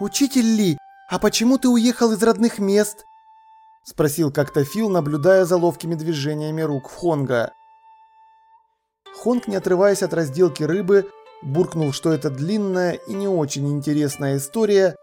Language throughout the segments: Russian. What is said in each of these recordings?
«Учитель Ли, а почему ты уехал из родных мест?» Спросил как-то Фил, наблюдая за ловкими движениями рук Хонга. Хонг, не отрываясь от разделки рыбы, буркнул, что это длинная и не очень интересная история,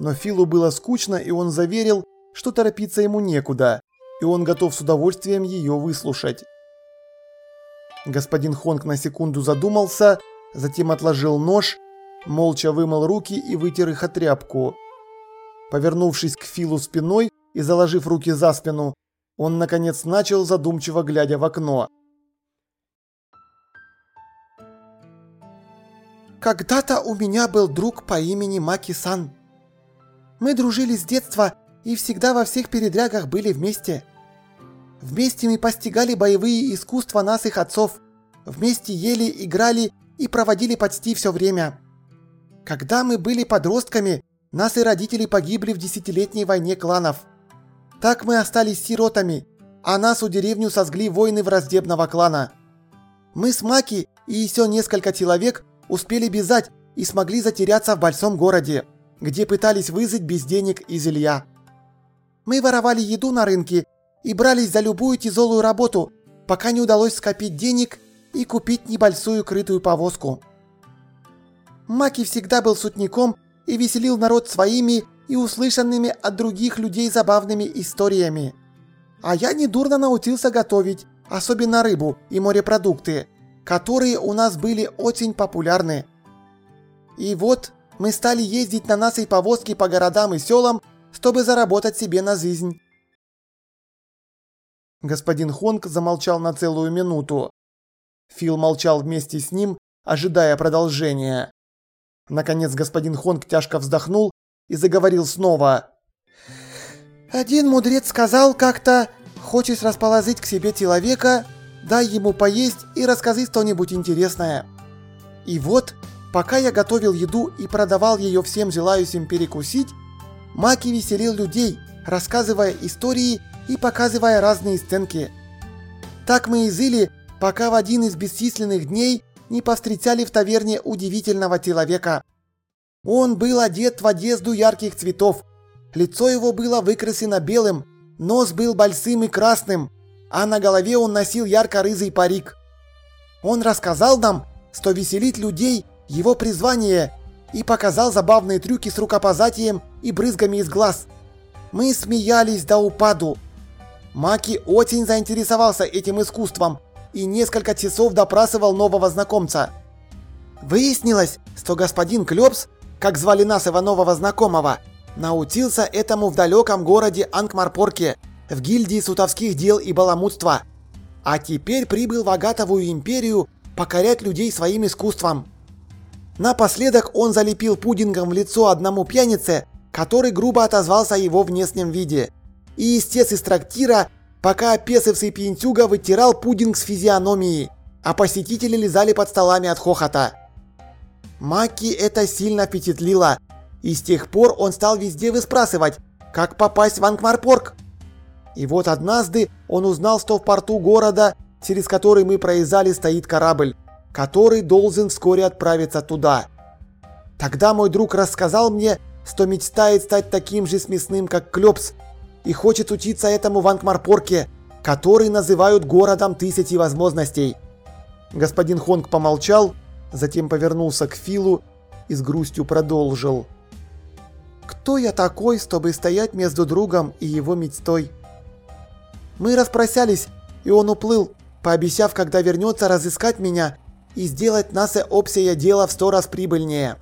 но Филу было скучно, и он заверил, что торопиться ему некуда, и он готов с удовольствием ее выслушать. Господин Хонг на секунду задумался, затем отложил нож, молча вымыл руки и вытер их от тряпку. Повернувшись к Филу спиной и заложив руки за спину, он наконец начал задумчиво глядя в окно. Когда-то у меня был друг по имени Маки-сан. Мы дружили с детства и всегда во всех передрягах были вместе. Вместе мы постигали боевые искусства нас их отцов. Вместе ели, играли и проводили почти все время. Когда мы были подростками, наши родители погибли в десятилетней войне кланов. Так мы остались сиротами, а нас у деревню сожгли воины враждебного клана. Мы с Маки и еще несколько человек успели бежать и смогли затеряться в большом городе, где пытались вызвать без денег из Илья. Мы воровали еду на рынке и брались за любую тяжелую работу, пока не удалось скопить денег и купить небольшую крытую повозку. Маки всегда был сутником и веселил народ своими и услышанными от других людей забавными историями. А я недурно научился готовить, особенно рыбу и морепродукты, которые у нас были очень популярны. И вот мы стали ездить на нашей повозке по городам и селам, чтобы заработать себе на жизнь. Господин Хонг замолчал на целую минуту. Фил молчал вместе с ним, ожидая продолжения. Наконец господин Хонг тяжко вздохнул и заговорил снова. «Один мудрец сказал как-то, хочешь расположить к себе человека, дай ему поесть и расскажи что-нибудь интересное. И вот, пока я готовил еду и продавал ее всем желающим перекусить, Маки веселил людей, рассказывая истории и показывая разные сценки. Так мы и жили, пока в один из бесчисленных дней не повстречали в таверне удивительного человека. Он был одет в одежду ярких цветов. Лицо его было выкрашено белым, нос был большим и красным, а на голове он носил ярко-рыжий парик. Он рассказал нам, что веселить людей – его призвание, и показал забавные трюки с рукопожатием и брызгами из глаз. Мы смеялись до упаду. Маки очень заинтересовался этим искусством – и несколько часов допрашивал нового знакомца. Выяснилось, что господин Клёпс, как звали нас его нового знакомого, научился этому в далеком городе Анкмарпорке, в гильдии сутовских дел и баламутства. А теперь прибыл в Агатовую империю покорять людей своим искусством. Напоследок он залепил пудингом в лицо одному пьянице, который грубо отозвался о его внешнем виде. И истец из трактира пока опесывший пьянтюга вытирал пудинг с физиономии, а посетители лизали под столами от хохота. Маки это сильно впечатлило, и с тех пор он стал везде выспрашивать, как попасть в Ангмарпорг. И вот однажды он узнал, что в порту города, через который мы проезжали, стоит корабль, который должен вскоре отправиться туда. Тогда мой друг рассказал мне, что мечтает стать таким же смесным, как Клёпс, и хочет учиться этому в Ангмарпорке, который называют городом тысячи возможностей. Господин Хонг помолчал, затем повернулся к Филу и с грустью продолжил. «Кто я такой, чтобы стоять между другом и его мечтой?» Мы распросялись, и он уплыл, пообещав, когда вернется, разыскать меня и сделать наше общее дело в сто раз прибыльнее.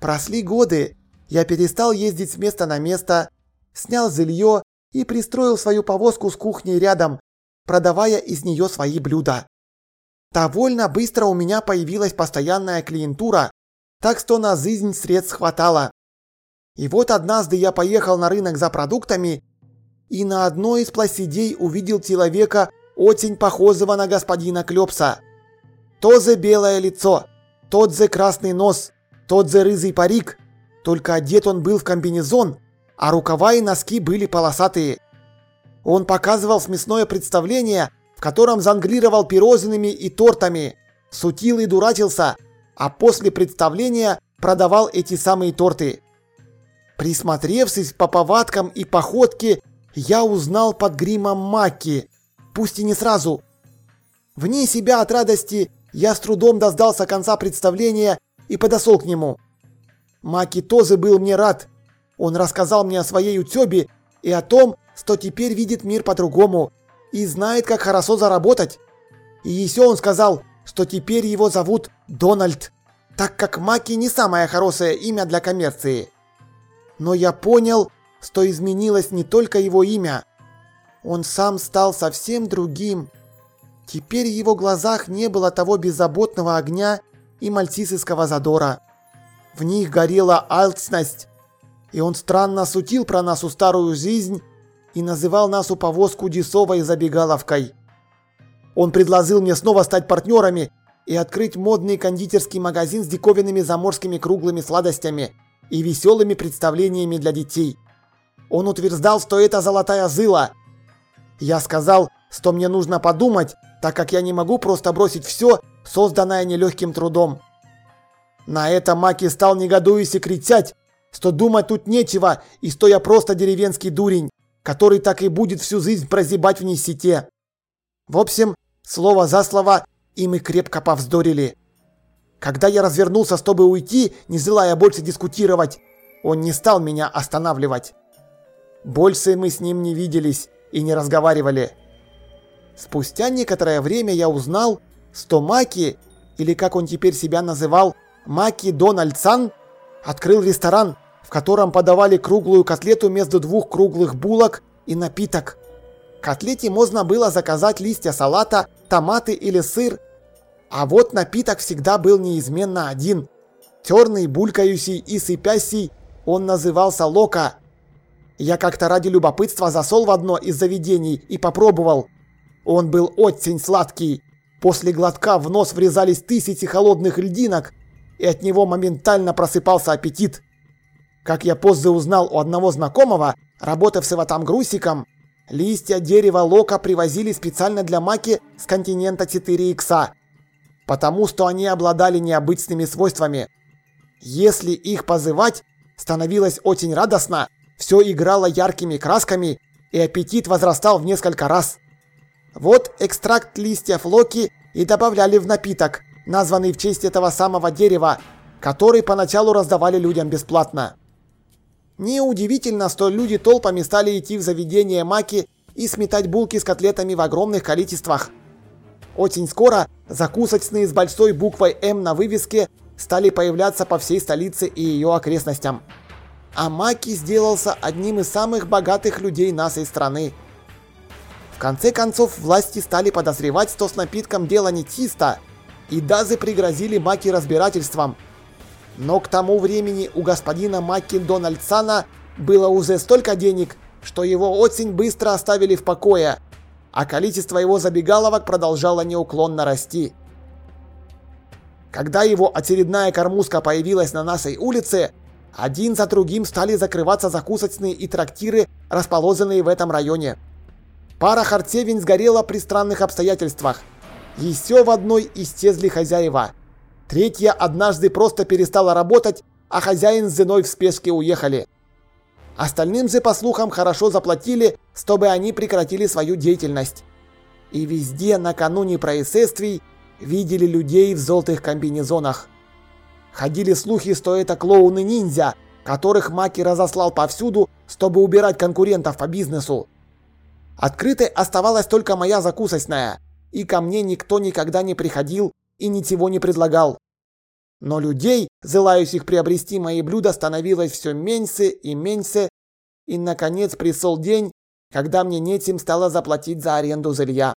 Прошли годы, я перестал ездить с места на место, снял зелье и пристроил свою повозку с кухней рядом, продавая из нее свои блюда. Довольно быстро у меня появилась постоянная клиентура, так что на жизнь средств хватало. И вот однажды я поехал на рынок за продуктами и на одной из площадей увидел человека, очень похожего на господина Клёпса. То за белое лицо, тот за красный нос, тот за рызый парик, только одет он был в комбинезон, а рукава и носки были полосатые. Он показывал смесное представление, в котором зонглировал пирожными и тортами, сутил и дурачился, а после представления продавал эти самые торты. Присмотревшись по повадкам и походке, я узнал под гримом Маки, пусть и не сразу. Вне себя от радости я с трудом дождался конца представления и подошел к нему. Маки тоже был мне рад. Он рассказал мне о своей учебе и о том, что теперь видит мир по-другому и знает, как хорошо заработать. И еще он сказал, что теперь его зовут Дональд, так как Маки не самое хорошее имя для коммерции. Но я понял, что изменилось не только его имя. Он сам стал совсем другим. Теперь в его глазах не было того беззаботного огня и мальтисовского задора. В них горела альтсность, и он странно сутил про нашу старую жизнь и называл нашу повозку десовой забегаловкой. Он предложил мне снова стать партнерами и открыть модный кондитерский магазин с диковинными заморскими круглыми сладостями и веселыми представлениями для детей. Он утверждал, что это золотая зыла. Я сказал, что мне нужно подумать, так как я не могу просто бросить все, созданное нелегким трудом. На это Маки стал негодуясь и кричать, что думать тут нечего и что я просто деревенский дурень, который так и будет всю жизнь прозябать в нищете. В общем, слово за слово, и мы крепко повздорили. Когда я развернулся, чтобы уйти, не желая больше дискутировать, он не стал меня останавливать. Больше мы с ним не виделись и не разговаривали. Спустя некоторое время я узнал, что Маки, или как он теперь себя называл, Маки Дональдсан, открыл ресторан, в котором подавали круглую котлету между двух круглых булок и напиток. котлете можно было заказать листья салата, томаты или сыр, а вот напиток всегда был неизменно один. Терный, булькающий и сыпящий, он назывался лока. Я как-то ради любопытства засол в одно из заведений и попробовал. Он был очень сладкий. После глотка в нос врезались тысячи холодных льдинок, и от него моментально просыпался аппетит. Как я позже узнал у одного знакомого, работавшего там грузчиком, листья дерева лока привозили специально для маки с континента 4 икса, потому что они обладали необычными свойствами. Если их позывать, становилось очень радостно, все играло яркими красками, и аппетит возрастал в несколько раз. Вот экстракт листьев локи и добавляли в напиток, названный в честь этого самого дерева, который поначалу раздавали людям бесплатно. Неудивительно, что люди толпами стали идти в заведение маки и сметать булки с котлетами в огромных количествах. Очень скоро закусочные с большой буквой «М» на вывеске стали появляться по всей столице и ее окрестностям. А Маки сделался одним из самых богатых людей нашей страны – конце концов, власти стали подозревать, что с напитком дело не чисто, и даже пригрозили Маки разбирательством. Но к тому времени у господина Маки Дональдсона было уже столько денег, что его очень быстро оставили в покое, а количество его забегаловок продолжало неуклонно расти. Когда его очередная кормушка появилась на нашей улице, один за другим стали закрываться закусочные и трактиры, расположенные в этом районе. Пара харцевин сгорела при странных обстоятельствах. Еще в одной исчезли хозяева. Третья однажды просто перестала работать, а хозяин с женой в спешке уехали. Остальным же, по слухам, хорошо заплатили, чтобы они прекратили свою деятельность. И везде накануне происшествий видели людей в золотых комбинезонах. Ходили слухи, что это клоуны-ниндзя, которых Маки разослал повсюду, чтобы убирать конкурентов по бизнесу. Открытой оставалась только моя закусочная, и ко мне никто никогда не приходил и ничего не предлагал. Но людей, желающих приобрести мои блюда, становилось все меньше и меньше, и наконец пришел день, когда мне нечем стало заплатить за аренду жилья.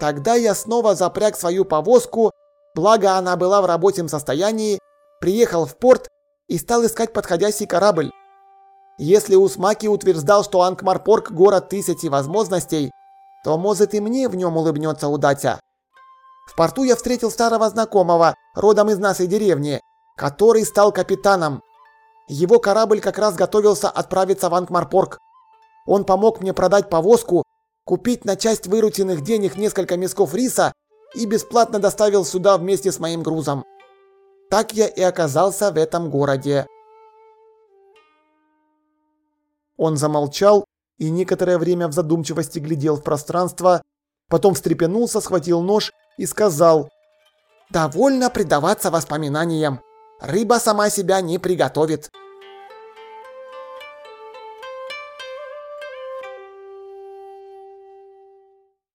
Тогда я снова запряг свою повозку, благо она была в рабочем состоянии, приехал в порт и стал искать подходящий корабль. Если Усмаки утверждал, что Ангмарпорг – город тысячи возможностей, то, может, и мне в нем улыбнется удача. В порту я встретил старого знакомого, родом из нашей деревни, который стал капитаном. Его корабль как раз готовился отправиться в Ангмарпорг. Он помог мне продать повозку, купить на часть вырученных денег несколько мисков риса и бесплатно доставил сюда вместе с моим грузом. Так я и оказался в этом городе. Он замолчал и некоторое время в задумчивости глядел в пространство, потом встрепенулся, схватил нож и сказал «Довольно предаваться воспоминаниям. Рыба сама себя не приготовит.